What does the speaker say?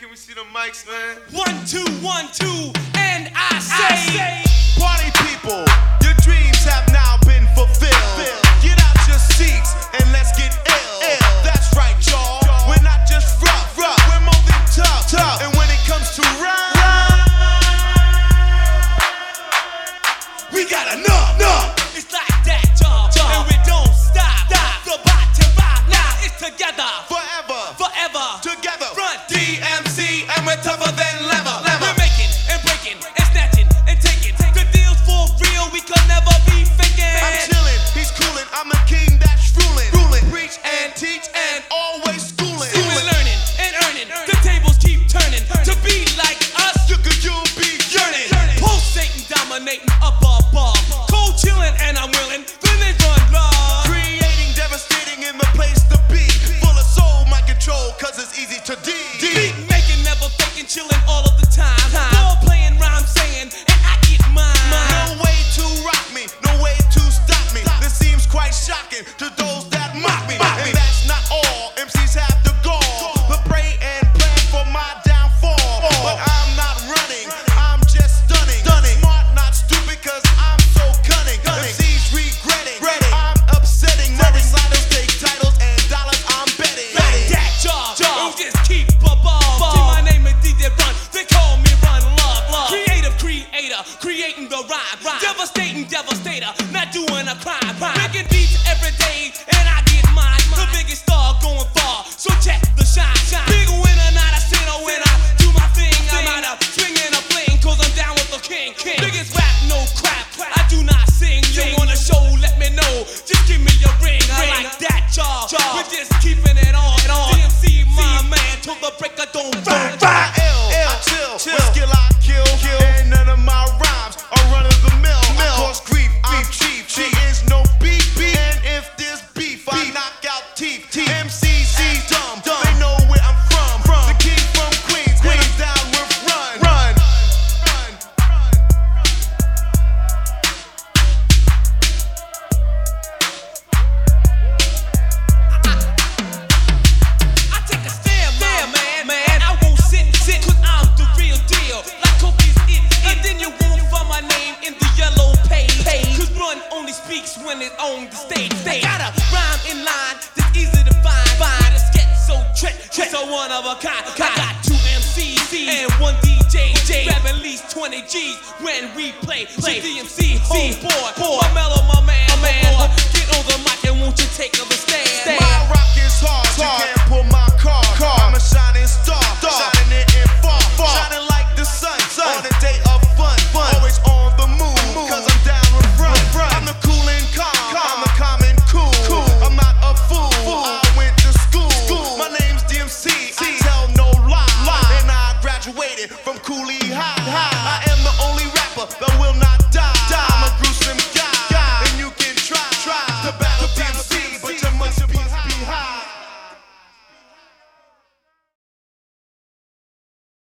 Can we see the mics, man? One, two, one, two, and I say, I say Party people, your dreams have now been fulfilled. Get out your seats and let's get ill. That's right, y'all. We're not just rough, rough. We're more than tough. tough. And when it comes to rhyme, rhyme we got enough. It's like that, y'all. And we don't stop. stop. The bottom five, now it's together. Forever. D, D, D. creating the ride, ride. Devastating devastator, not doing a crime, crime. Making beats D-Dog. hit the stage. They got a rhyme in line that's easy to find. Find a sketch so trick, trick so one of a kind. I got two MCs and one DJ. Grab at least 20 G's when we play. play. DMC, homeboy, boy.